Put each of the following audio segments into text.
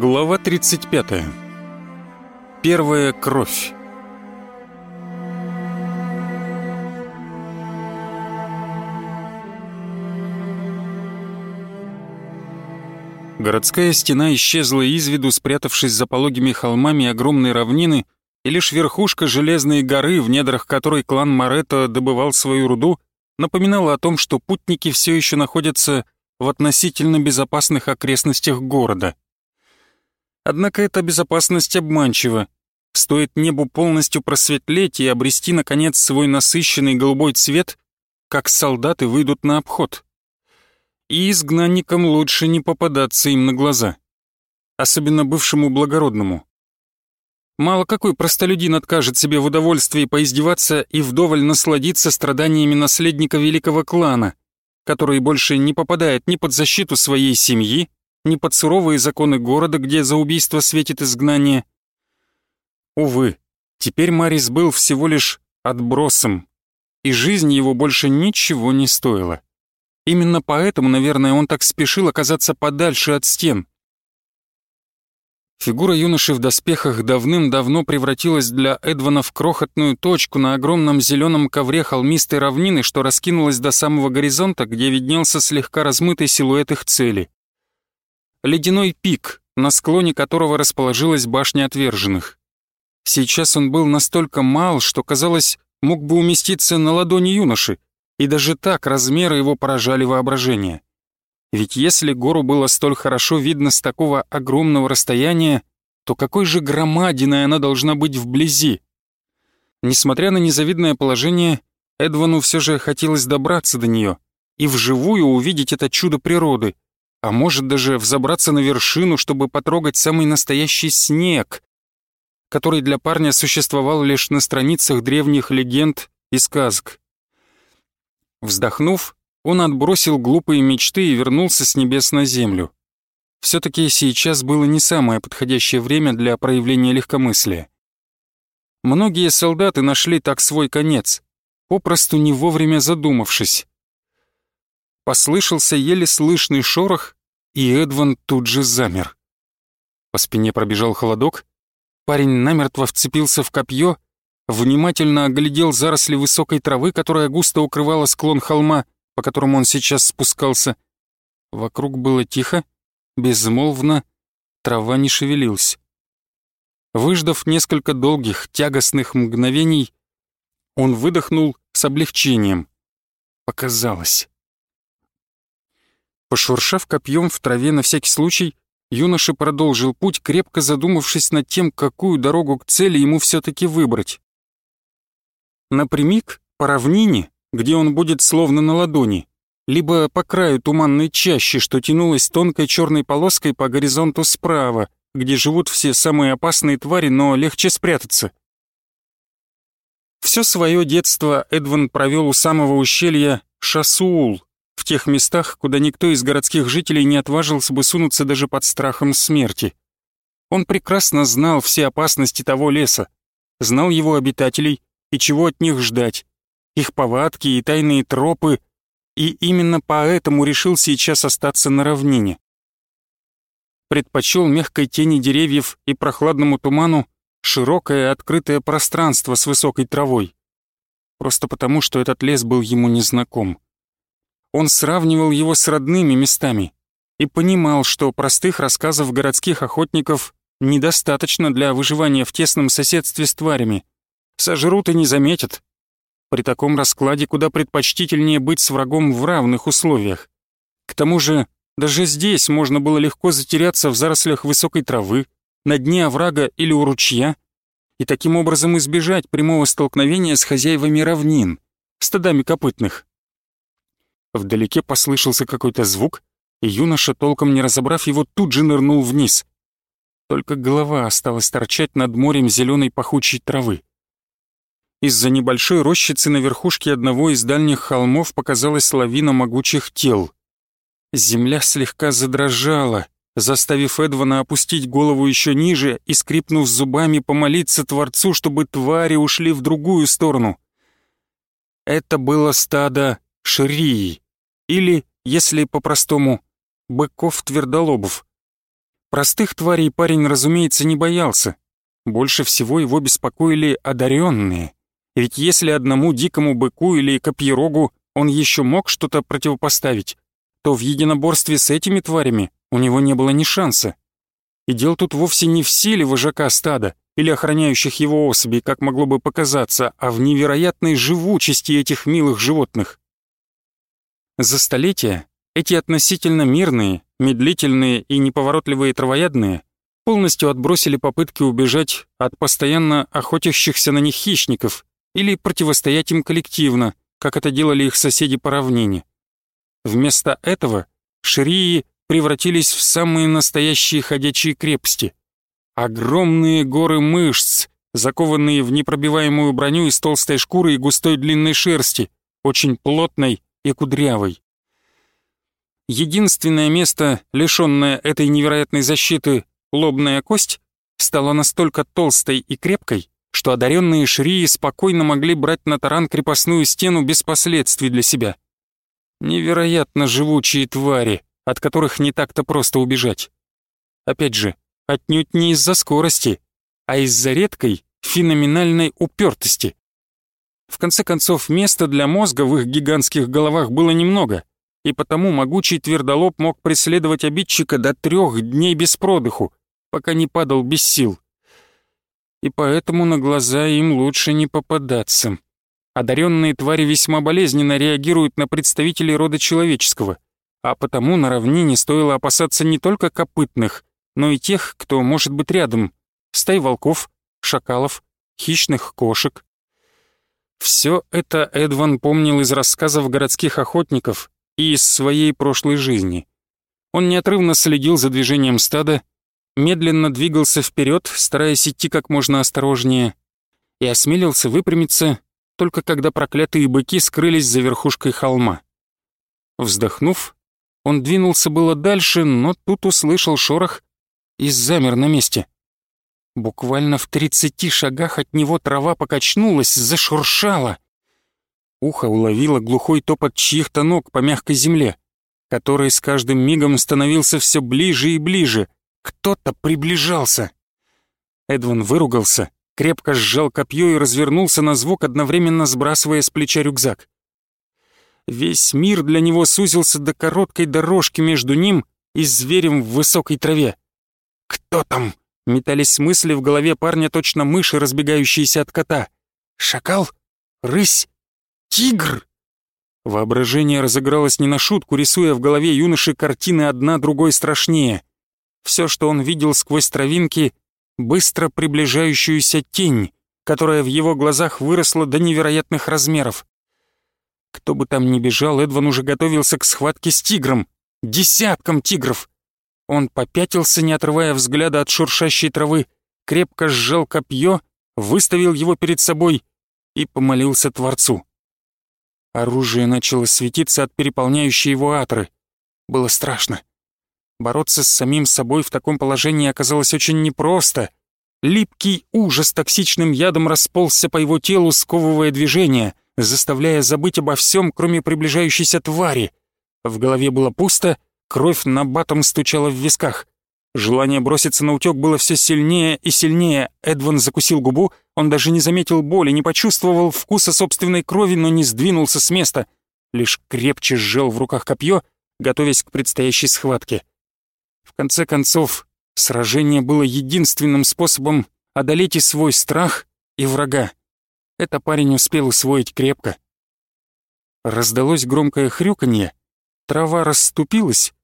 Глава 35. Первая кровь. Городская стена исчезла из виду, спрятавшись за пологими холмами огромной равнины, и лишь верхушка железной горы, в недрах которой клан Моретто добывал свою руду, напоминала о том, что путники все еще находятся в относительно безопасных окрестностях города. Однако эта безопасность обманчива. Стоит небу полностью просветлеть и обрести, наконец, свой насыщенный голубой цвет, как солдаты выйдут на обход и изгнанникам лучше не попадаться им на глаза. Особенно бывшему благородному. Мало какой простолюдин откажет себе в удовольствии поиздеваться и вдоволь насладиться страданиями наследника великого клана, который больше не попадает ни под защиту своей семьи, ни под суровые законы города, где за убийство светит изгнание. Увы, теперь Марис был всего лишь отбросом, и жизнь его больше ничего не стоила. Именно поэтому, наверное, он так спешил оказаться подальше от стен. Фигура юноши в доспехах давным-давно превратилась для Эдвана в крохотную точку на огромном зеленом ковре холмистой равнины, что раскинулась до самого горизонта, где виднелся слегка размытый силуэт их цели. Ледяной пик, на склоне которого расположилась башня отверженных. Сейчас он был настолько мал, что, казалось, мог бы уместиться на ладони юноши, и даже так размеры его поражали воображение. Ведь если гору было столь хорошо видно с такого огромного расстояния, то какой же громадиной она должна быть вблизи? Несмотря на незавидное положение, Эдвану все же хотелось добраться до нее и вживую увидеть это чудо природы, а может даже взобраться на вершину, чтобы потрогать самый настоящий снег, который для парня существовал лишь на страницах древних легенд и сказок. Вздохнув, он отбросил глупые мечты и вернулся с небес на землю. Все-таки сейчас было не самое подходящее время для проявления легкомыслия. Многие солдаты нашли так свой конец, попросту не вовремя задумавшись. Послышался еле слышный шорох, и Эдван тут же замер. По спине пробежал холодок, парень намертво вцепился в копье внимательно оглядел заросли высокой травы, которая густо укрывала склон холма, по которому он сейчас спускался. Вокруг было тихо, безмолвно, трава не шевелилась. Выждав несколько долгих, тягостных мгновений, он выдохнул с облегчением. Показалось. Пошуршав копьем в траве на всякий случай, юноша продолжил путь, крепко задумавшись над тем, какую дорогу к цели ему все таки выбрать. Напрямик по равнине, где он будет словно на ладони, либо по краю туманной чащи, что тянулась тонкой черной полоской по горизонту справа, где живут все самые опасные твари, но легче спрятаться. Все свое детство Эдван провел у самого ущелья Шасуул, тех местах, куда никто из городских жителей не отважился бы сунуться даже под страхом смерти. Он прекрасно знал все опасности того леса, знал его обитателей и чего от них ждать, их повадки и тайные тропы, и именно поэтому решил сейчас остаться на равнине. Предпочел мягкой тени деревьев и прохладному туману широкое открытое пространство с высокой травой. Просто потому, что этот лес был ему незнаком. Он сравнивал его с родными местами и понимал, что простых рассказов городских охотников недостаточно для выживания в тесном соседстве с тварями — Сожрут и не заметят. При таком раскладе куда предпочтительнее быть с врагом в равных условиях. К тому же, даже здесь можно было легко затеряться в зарослях высокой травы, на дне оврага или у ручья, и таким образом избежать прямого столкновения с хозяевами равнин, стадами копытных. Вдалеке послышался какой-то звук, и юноша, толком не разобрав его, тут же нырнул вниз. Только голова осталась торчать над морем зеленой пахучей травы. Из-за небольшой рощицы на верхушке одного из дальних холмов показалась лавина могучих тел. Земля слегка задрожала, заставив Эдвана опустить голову еще ниже и, скрипнув зубами, помолиться Творцу, чтобы твари ушли в другую сторону. Это было стадо шрии, или, если по-простому, быков-твердолобов. Простых тварей парень, разумеется, не боялся. Больше всего его беспокоили одаренные. Ведь если одному дикому быку или копьерогу он еще мог что-то противопоставить, то в единоборстве с этими тварями у него не было ни шанса. И дело тут вовсе не в силе вожака стада или охраняющих его особей, как могло бы показаться, а в невероятной живучести этих милых животных. За столетия эти относительно мирные, медлительные и неповоротливые травоядные полностью отбросили попытки убежать от постоянно охотящихся на них хищников или противостоять им коллективно, как это делали их соседи по равнине. Вместо этого шрии превратились в самые настоящие ходячие крепости. Огромные горы мышц, закованные в непробиваемую броню из толстой шкуры и густой длинной шерсти, очень плотной и кудрявой. Единственное место, лишенное этой невероятной защиты, лобная кость, стала настолько толстой и крепкой, что одаренные шрии спокойно могли брать на таран крепостную стену без последствий для себя. Невероятно живучие твари, от которых не так-то просто убежать. Опять же, отнюдь не из-за скорости, а из-за редкой, феноменальной упертости. В конце концов, места для мозга в их гигантских головах было немного, и потому могучий твердолоб мог преследовать обидчика до трех дней без продыху, пока не падал без сил. И поэтому на глаза им лучше не попадаться. Одаренные твари весьма болезненно реагируют на представителей рода человеческого, а потому на равнине стоило опасаться не только копытных, но и тех, кто может быть рядом, стай волков, шакалов, хищных кошек. Все это Эдван помнил из рассказов городских охотников и из своей прошлой жизни. Он неотрывно следил за движением стада, медленно двигался вперед, стараясь идти как можно осторожнее, и осмелился выпрямиться, только когда проклятые быки скрылись за верхушкой холма. Вздохнув, он двинулся было дальше, но тут услышал шорох и замер на месте. Буквально в тридцати шагах от него трава покачнулась, зашуршала. Ухо уловило глухой топот чьих-то ног по мягкой земле, который с каждым мигом становился все ближе и ближе. Кто-то приближался. Эдвин выругался, крепко сжал копье и развернулся на звук, одновременно сбрасывая с плеча рюкзак. Весь мир для него сузился до короткой дорожки между ним и зверем в высокой траве. «Кто там?» — метались мысли в голове парня точно мыши, разбегающиеся от кота. «Шакал? Рысь? Тигр!» Воображение разыгралось не на шутку, рисуя в голове юноши картины одна другой страшнее. Все, что он видел сквозь травинки, быстро приближающуюся тень, которая в его глазах выросла до невероятных размеров. Кто бы там ни бежал, Эдван уже готовился к схватке с тигром. Десятком тигров! Он попятился, не отрывая взгляда от шуршащей травы, крепко сжал копье, выставил его перед собой и помолился Творцу. Оружие начало светиться от переполняющей его атры. Было страшно. Бороться с самим собой в таком положении оказалось очень непросто. Липкий ужас токсичным ядом расползся по его телу, сковывая движение, заставляя забыть обо всем, кроме приближающейся твари. В голове было пусто, кровь на батом стучала в висках. Желание броситься на утёк было все сильнее и сильнее. Эдван закусил губу, он даже не заметил боли, не почувствовал вкуса собственной крови, но не сдвинулся с места. Лишь крепче сжал в руках копье, готовясь к предстоящей схватке. В конце концов, сражение было единственным способом одолеть и свой страх, и врага. Это парень успел усвоить крепко. Раздалось громкое хрюканье, трава расступилась,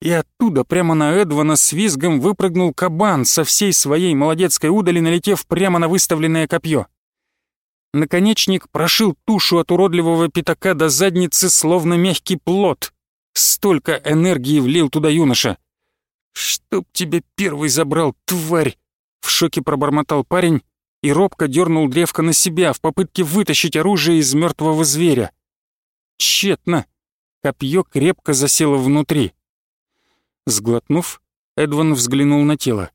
и оттуда прямо на Эдвана с визгом выпрыгнул кабан со всей своей молодецкой удали, налетев прямо на выставленное копье. Наконечник прошил тушу от уродливого пятака до задницы, словно мягкий плод. Столько энергии влил туда юноша. «Чтоб тебя первый забрал, тварь!» В шоке пробормотал парень и робко дернул древко на себя в попытке вытащить оружие из мертвого зверя. Тщетно. Копье крепко засело внутри. Сглотнув, Эдван взглянул на тело.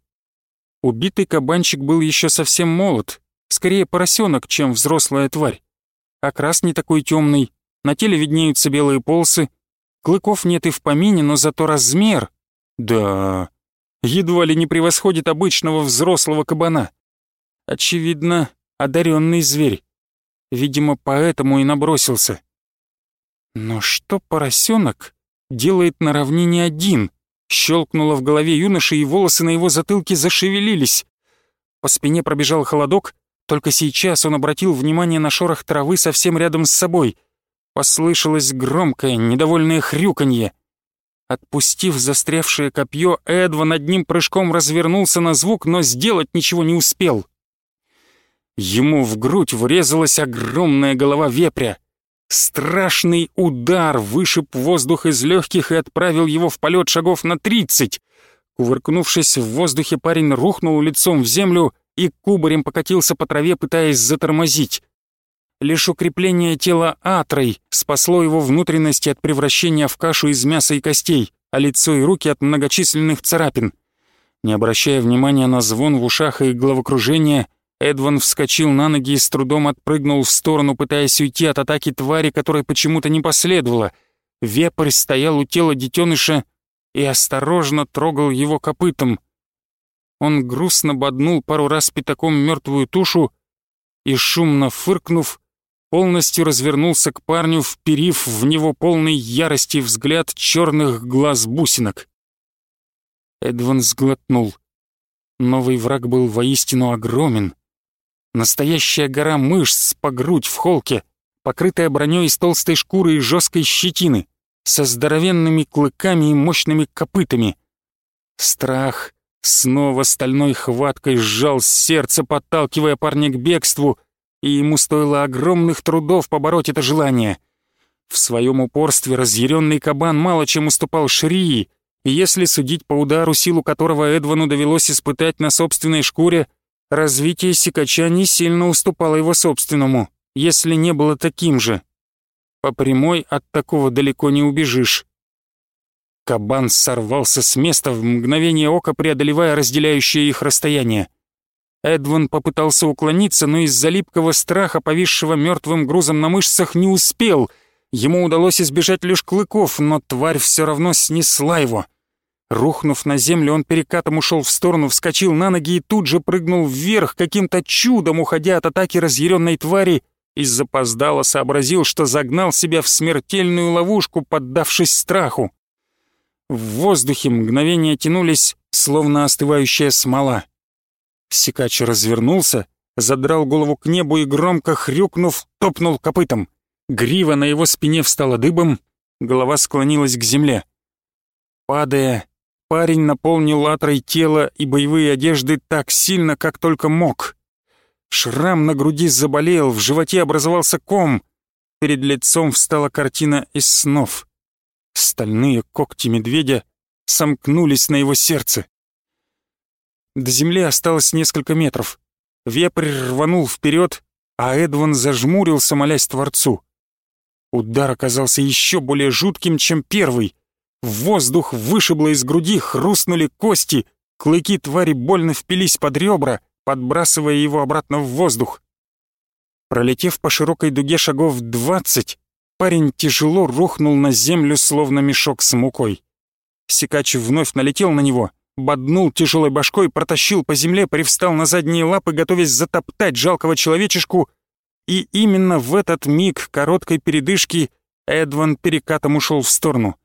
Убитый кабанчик был еще совсем молод, скорее поросенок, чем взрослая тварь. Окрас не такой темный, на теле виднеются белые полосы, клыков нет и в помине, но зато размер... Да, едва ли не превосходит обычного взрослого кабана. Очевидно, одаренный зверь. Видимо, поэтому и набросился. Но что поросенок делает на равнине один? Щелкнуло в голове юноши, и волосы на его затылке зашевелились. По спине пробежал холодок, только сейчас он обратил внимание на шорох травы совсем рядом с собой. Послышалось громкое, недовольное хрюканье. Отпустив застрявшее копье, Эдва над ним прыжком развернулся на звук, но сделать ничего не успел. Ему в грудь врезалась огромная голова вепря. Страшный удар вышиб воздух из легких и отправил его в полет шагов на тридцать. Кувыркнувшись в воздухе, парень рухнул лицом в землю и кубарем покатился по траве, пытаясь затормозить. Лишь укрепление тела Атрой спасло его внутренности от превращения в кашу из мяса и костей, а лицо и руки от многочисленных царапин. Не обращая внимания на звон в ушах и головокружение, Эдван вскочил на ноги и с трудом отпрыгнул в сторону, пытаясь уйти от атаки твари, которой почему-то не последовало. Вепрь стоял у тела детеныша и осторожно трогал его копытом. Он грустно боднул пару раз пятаком мертвую тушу и, шумно фыркнув, полностью развернулся к парню, вперив в него полный ярости взгляд черных глаз бусинок. Эдван сглотнул. Новый враг был воистину огромен. Настоящая гора мышц по грудь в холке, покрытая броней из толстой шкуры и жесткой щетины, со здоровенными клыками и мощными копытами. Страх снова стальной хваткой сжал сердце, подталкивая парня к бегству, и ему стоило огромных трудов побороть это желание. В своем упорстве разъяренный кабан мало чем уступал Шрии, и если судить по удару, силу которого Эдвану довелось испытать на собственной шкуре, Развитие Сикача не сильно уступало его собственному, если не было таким же. По прямой от такого далеко не убежишь. Кабан сорвался с места в мгновение ока, преодолевая разделяющее их расстояние. Эдван попытался уклониться, но из-за липкого страха, повисшего мертвым грузом на мышцах, не успел. Ему удалось избежать лишь клыков, но тварь все равно снесла его. Рухнув на землю, он перекатом ушел в сторону, вскочил на ноги и тут же прыгнул вверх, каким-то чудом уходя от атаки разъяренной твари, и запоздало сообразил, что загнал себя в смертельную ловушку, поддавшись страху. В воздухе мгновения тянулись, словно остывающая смола. Сикач развернулся, задрал голову к небу и, громко хрюкнув, топнул копытом. Грива на его спине встала дыбом, голова склонилась к земле. Падая, Парень наполнил атрой тело и боевые одежды так сильно, как только мог. Шрам на груди заболел, в животе образовался ком. Перед лицом встала картина из снов. Стальные когти медведя сомкнулись на его сердце. До земли осталось несколько метров. Вепрь рванул вперед, а Эдван зажмурился, молясь Творцу. Удар оказался еще более жутким, чем первый — воздух вышибло из груди, хрустнули кости, клыки твари больно впились под ребра, подбрасывая его обратно в воздух. Пролетев по широкой дуге шагов двадцать, парень тяжело рухнул на землю, словно мешок с мукой. Сикач вновь налетел на него, боднул тяжелой башкой, протащил по земле, привстал на задние лапы, готовясь затоптать жалкого человечешку, и именно в этот миг короткой передышки Эдван перекатом ушел в сторону.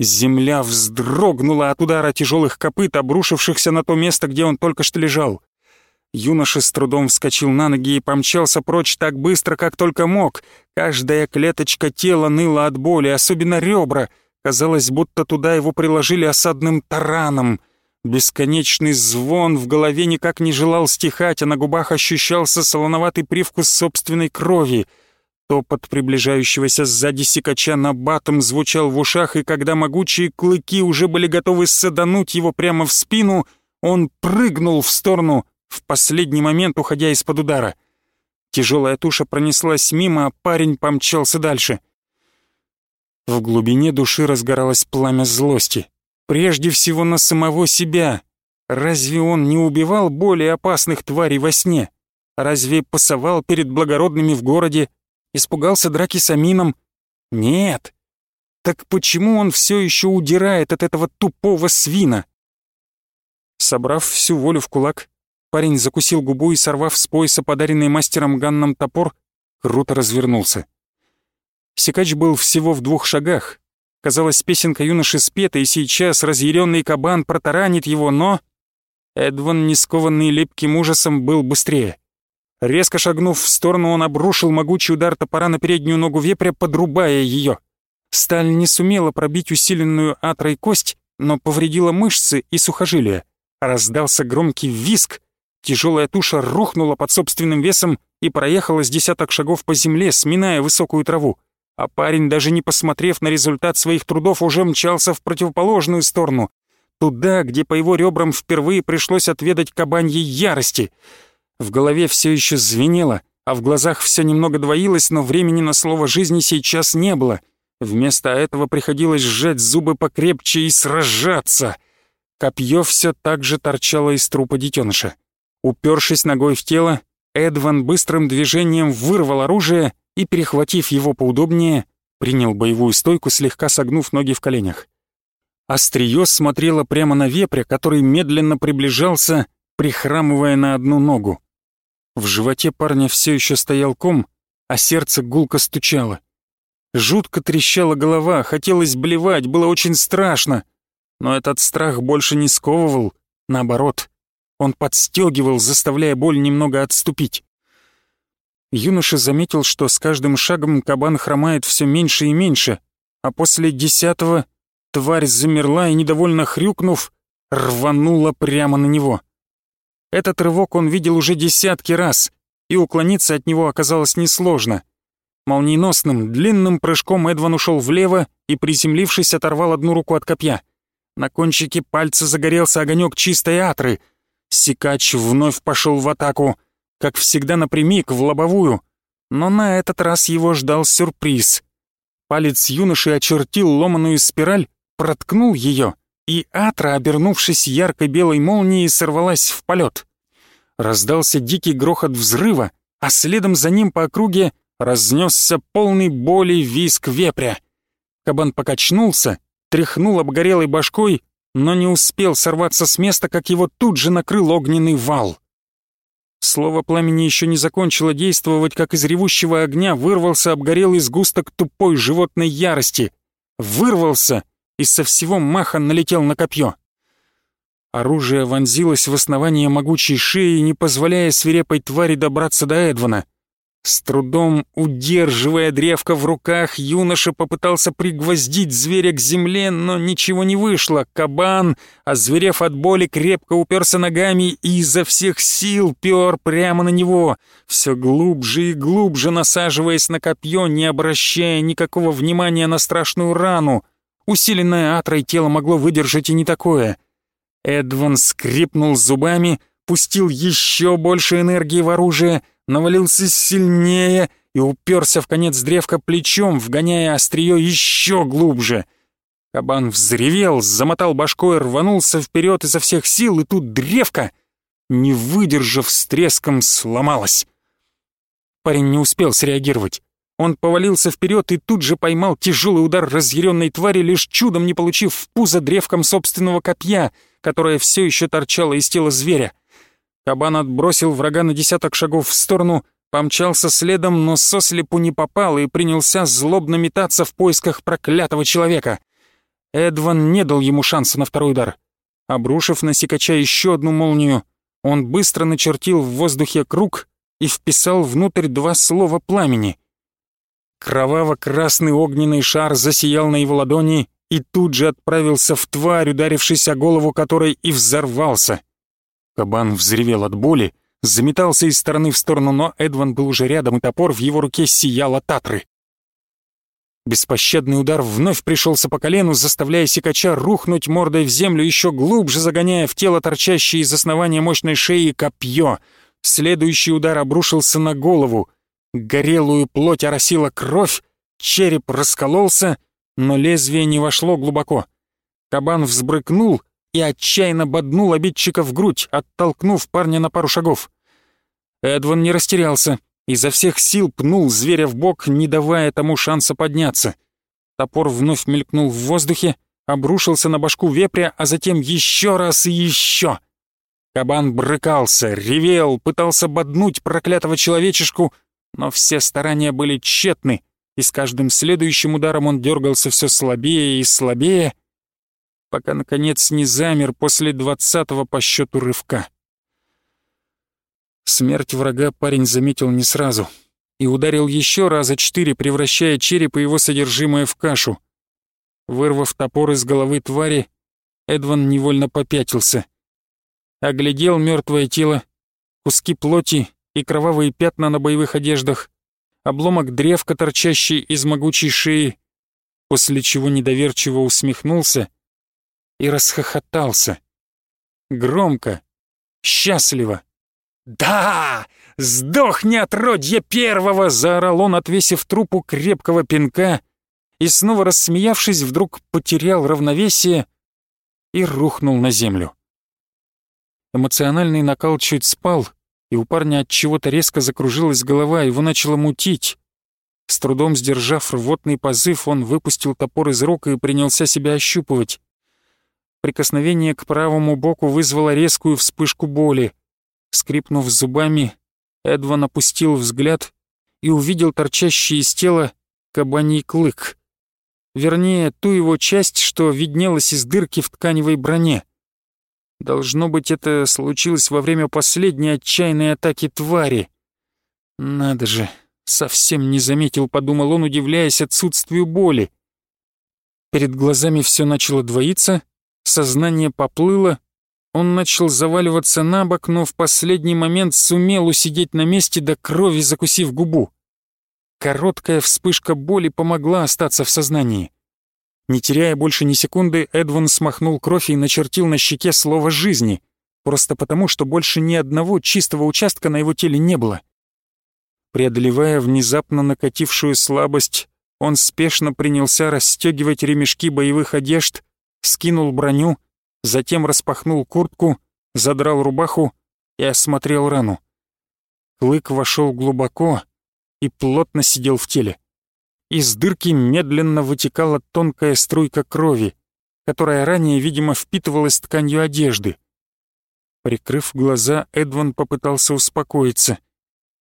Земля вздрогнула от удара тяжелых копыт, обрушившихся на то место, где он только что лежал. Юноша с трудом вскочил на ноги и помчался прочь так быстро, как только мог. Каждая клеточка тела ныла от боли, особенно ребра. Казалось, будто туда его приложили осадным тараном. Бесконечный звон в голове никак не желал стихать, а на губах ощущался солоноватый привкус собственной крови — Топот приближающегося сзади сикача на батом звучал в ушах, и когда могучие клыки уже были готовы садануть его прямо в спину, он прыгнул в сторону, в последний момент уходя из-под удара. Тяжелая туша пронеслась мимо, а парень помчался дальше. В глубине души разгоралось пламя злости. Прежде всего на самого себя. Разве он не убивал более опасных тварей во сне? Разве пасовал перед благородными в городе, Испугался драки с Амином? Нет. Так почему он все еще удирает от этого тупого свина? Собрав всю волю в кулак, парень закусил губу и, сорвав с пояса подаренный мастером Ганном топор, круто развернулся. Секач был всего в двух шагах. Казалось, песенка юноши спета, и сейчас разъяренный кабан протаранит его, но... Эдван, не скованный липким ужасом, был быстрее. Резко шагнув в сторону, он обрушил могучий удар топора на переднюю ногу вепря, подрубая ее. Сталь не сумела пробить усиленную атрой кость, но повредила мышцы и сухожилия. Раздался громкий визг, тяжелая туша рухнула под собственным весом и проехала с десяток шагов по земле, сминая высокую траву. А парень, даже не посмотрев на результат своих трудов, уже мчался в противоположную сторону, туда, где по его ребрам впервые пришлось отведать кабаньей ярости. В голове все еще звенело, а в глазах все немного двоилось, но времени на слово жизни сейчас не было. Вместо этого приходилось сжать зубы покрепче и сражаться — Копье все так же торчало из трупа детеныша. Упершись ногой в тело, Эдван быстрым движением вырвал оружие и, перехватив его поудобнее, принял боевую стойку, слегка согнув ноги в коленях. Острие смотрело прямо на вепря, который медленно приближался, прихрамывая на одну ногу. В животе парня все еще стоял ком, а сердце гулко стучало. Жутко трещала голова, хотелось блевать, было очень страшно — но этот страх больше не сковывал, наоборот, он подстегивал, заставляя боль немного отступить. Юноша заметил, что с каждым шагом кабан хромает все меньше и меньше, а после десятого тварь замерла и, недовольно хрюкнув, рванула прямо на него. Этот рывок он видел уже десятки раз, и уклониться от него оказалось несложно. Молниеносным, длинным прыжком Эдван ушел влево и, приземлившись, оторвал одну руку от копья — на кончике пальца загорелся огонек чистой атры. Сикач вновь пошел в атаку, как всегда напрямик, в лобовую. Но на этот раз его ждал сюрприз. Палец юноши очертил ломаную спираль, проткнул ее, и атра, обернувшись яркой белой молнией, сорвалась в полет. Раздался дикий грохот взрыва, а следом за ним по округе разнесся полный боли виск вепря. Кабан покачнулся тряхнул обгорелой башкой, но не успел сорваться с места, как его тут же накрыл огненный вал. Слово пламени еще не закончило действовать, как из ревущего огня вырвался обгорелый сгусток тупой животной ярости. Вырвался и со всего маха налетел на копье. Оружие вонзилось в основание могучей шеи, не позволяя свирепой твари добраться до Эдвана — с трудом удерживая древко в руках, юноша попытался пригвоздить зверя к земле, но ничего не вышло. Кабан, озверев от боли, крепко уперся ногами и изо всех сил пер прямо на него, все глубже и глубже насаживаясь на копье, не обращая никакого внимания на страшную рану. Усиленное атрой тело могло выдержать и не такое. Эдван скрипнул зубами, пустил еще больше энергии в оружие — навалился сильнее и уперся в конец древка плечом, вгоняя острие еще глубже. Кабан взревел, замотал башкой, рванулся вперед изо всех сил, и тут древко, не выдержав с треском, сломалось. Парень не успел среагировать. Он повалился вперед и тут же поймал тяжелый удар разъяренной твари, лишь чудом не получив в пузо древком собственного копья, которое все еще торчало из тела зверя. Кабан отбросил врага на десяток шагов в сторону, помчался следом, но сослепу не попал и принялся злобно метаться в поисках проклятого человека. Эдван не дал ему шанса на второй удар. Обрушив на Сикача еще одну молнию, он быстро начертил в воздухе круг и вписал внутрь два слова пламени. Кроваво-красный огненный шар засиял на его ладони и тут же отправился в тварь, ударившись о голову которой и взорвался. Кабан взревел от боли, заметался из стороны в сторону, но Эдван был уже рядом, и топор в его руке сиял от татры. Беспощадный удар вновь пришелся по колену, заставляя сикача рухнуть мордой в землю, еще глубже загоняя в тело торчащее из основания мощной шеи копье. Следующий удар обрушился на голову. Горелую плоть оросила кровь, череп раскололся, но лезвие не вошло глубоко. Кабан взбрыкнул и отчаянно боднул обидчика в грудь, оттолкнув парня на пару шагов. Эдван не растерялся, изо всех сил пнул зверя в бок, не давая тому шанса подняться. Топор вновь мелькнул в воздухе, обрушился на башку вепря, а затем еще раз и еще. Кабан брыкался, ревел, пытался боднуть проклятого человечешку, но все старания были тщетны, и с каждым следующим ударом он дергался все слабее и слабее, пока, наконец, не замер после двадцатого по счету рывка. Смерть врага парень заметил не сразу и ударил еще раза четыре, превращая череп и его содержимое в кашу. Вырвав топор из головы твари, Эдван невольно попятился. Оглядел мертвое тело, куски плоти и кровавые пятна на боевых одеждах, обломок древка, торчащий из могучей шеи, после чего недоверчиво усмехнулся и расхохотался. Громко, счастливо. «Да! Сдохни, отродье первого!» — заорал он, отвесив трупу крепкого пинка, и снова рассмеявшись, вдруг потерял равновесие и рухнул на землю. Эмоциональный накал чуть спал, и у парня от чего-то резко закружилась голова, его начало мутить. С трудом сдержав рвотный позыв, он выпустил топор из рук и принялся себя ощупывать. Прикосновение к правому боку вызвало резкую вспышку боли. Скрипнув зубами, Эдван опустил взгляд и увидел торчащий из тела кабаний клык. Вернее, ту его часть, что виднелась из дырки в тканевой броне. Должно быть, это случилось во время последней отчаянной атаки твари. Надо же, совсем не заметил, подумал он, удивляясь отсутствию боли. Перед глазами все начало двоиться, сознание поплыло, он начал заваливаться на бок, но в последний момент сумел усидеть на месте до крови, закусив губу. Короткая вспышка боли помогла остаться в сознании. Не теряя больше ни секунды, Эдван смахнул кровь и начертил на щеке слово «жизни», просто потому, что больше ни одного чистого участка на его теле не было. Преодолевая внезапно накатившую слабость, он спешно принялся расстегивать ремешки боевых одежд, скинул броню, затем распахнул куртку, задрал рубаху и осмотрел рану. Клык вошел глубоко и плотно сидел в теле. Из дырки медленно вытекала тонкая струйка крови, которая ранее, видимо, впитывалась тканью одежды. Прикрыв глаза, Эдван попытался успокоиться.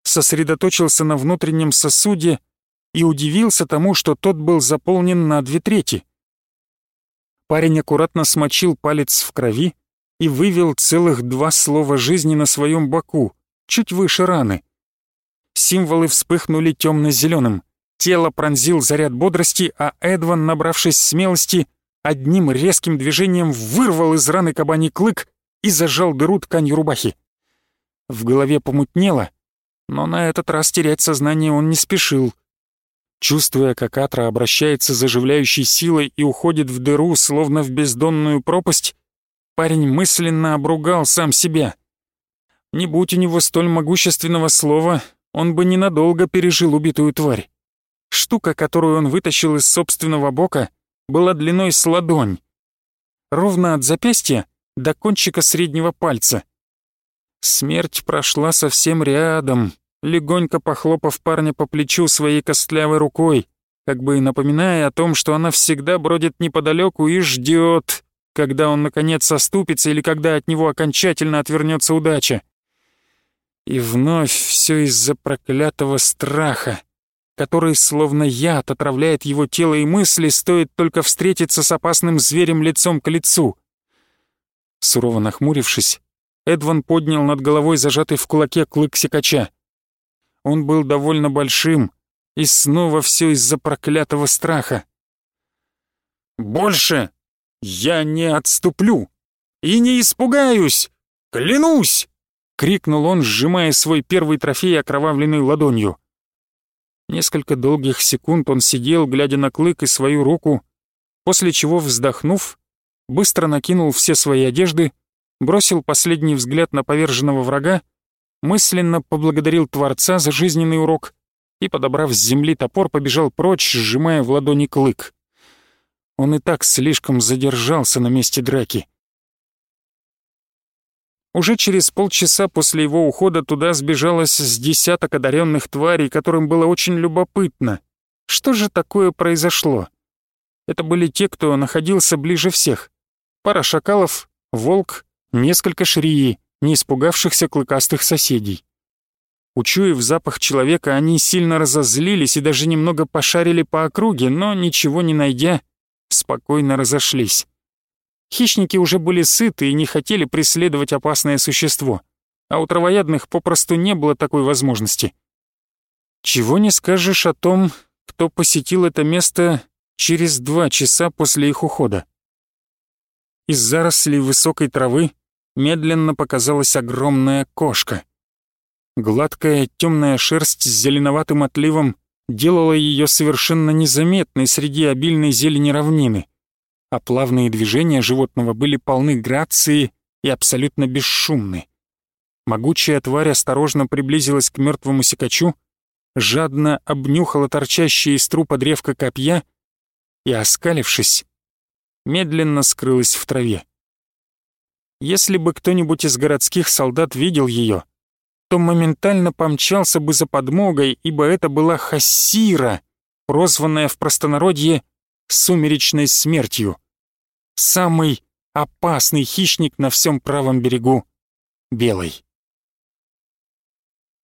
Сосредоточился на внутреннем сосуде и удивился тому, что тот был заполнен на две трети. Парень аккуратно смочил палец в крови и вывел целых два слова жизни на своем боку, чуть выше раны. Символы вспыхнули темно-зеленым. Тело пронзил заряд бодрости, а Эдван, набравшись смелости, одним резким движением вырвал из раны кабаний клык и зажал дыру тканью рубахи. В голове помутнело, но на этот раз терять сознание он не спешил. Чувствуя, как Атра обращается заживляющей силой и уходит в дыру, словно в бездонную пропасть, парень мысленно обругал сам себя. Не будь у него столь могущественного слова, он бы ненадолго пережил убитую тварь. Штука, которую он вытащил из собственного бока, была длиной с ладонь. Ровно от запястья до кончика среднего пальца. Смерть прошла совсем рядом, легонько похлопав парня по плечу своей костлявой рукой, как бы напоминая о том, что она всегда бродит неподалеку и ждет, когда он наконец оступится или когда от него окончательно отвернется удача. И вновь все из-за проклятого страха который словно яд отравляет его тело и мысли, стоит только встретиться с опасным зверем лицом к лицу. Сурово нахмурившись, Эдван поднял над головой зажатый в кулаке клык секача. Он был довольно большим, и снова все из-за проклятого страха. «Больше я не отступлю и не испугаюсь! Клянусь!» — крикнул он, сжимая свой первый трофей окровавленной ладонью. Несколько долгих секунд он сидел, глядя на клык и свою руку, после чего, вздохнув, быстро накинул все свои одежды, бросил последний взгляд на поверженного врага, мысленно поблагодарил Творца за жизненный урок и, подобрав с земли топор, побежал прочь, сжимая в ладони клык. Он и так слишком задержался на месте драки. Уже через полчаса после его ухода туда сбежалось с десяток одаренных тварей, которым было очень любопытно. Что же такое произошло? Это были те, кто находился ближе всех. Пара шакалов, волк, несколько шрии, не испугавшихся клыкастых соседей. Учуяв запах человека, они сильно разозлились и даже немного пошарили по округе, но, ничего не найдя, спокойно разошлись. Хищники уже были сыты и не хотели преследовать опасное существо, а у травоядных попросту не было такой возможности. Чего не скажешь о том, кто посетил это место через два часа после их ухода. Из зарослей высокой травы медленно показалась огромная кошка. Гладкая темная шерсть с зеленоватым отливом делала ее совершенно незаметной среди обильной зелени равнины, а плавные движения животного были полны грации и абсолютно бесшумны. Могучая тварь осторожно приблизилась к мертвому сикачу, жадно обнюхала торчащие из трупа древко копья и, оскалившись, медленно скрылась в траве. Если бы кто-нибудь из городских солдат видел ее, то моментально помчался бы за подмогой, ибо это была Хассира, прозванная в простонародье «сумеречной смертью». Самый опасный хищник на всем правом берегу Белой.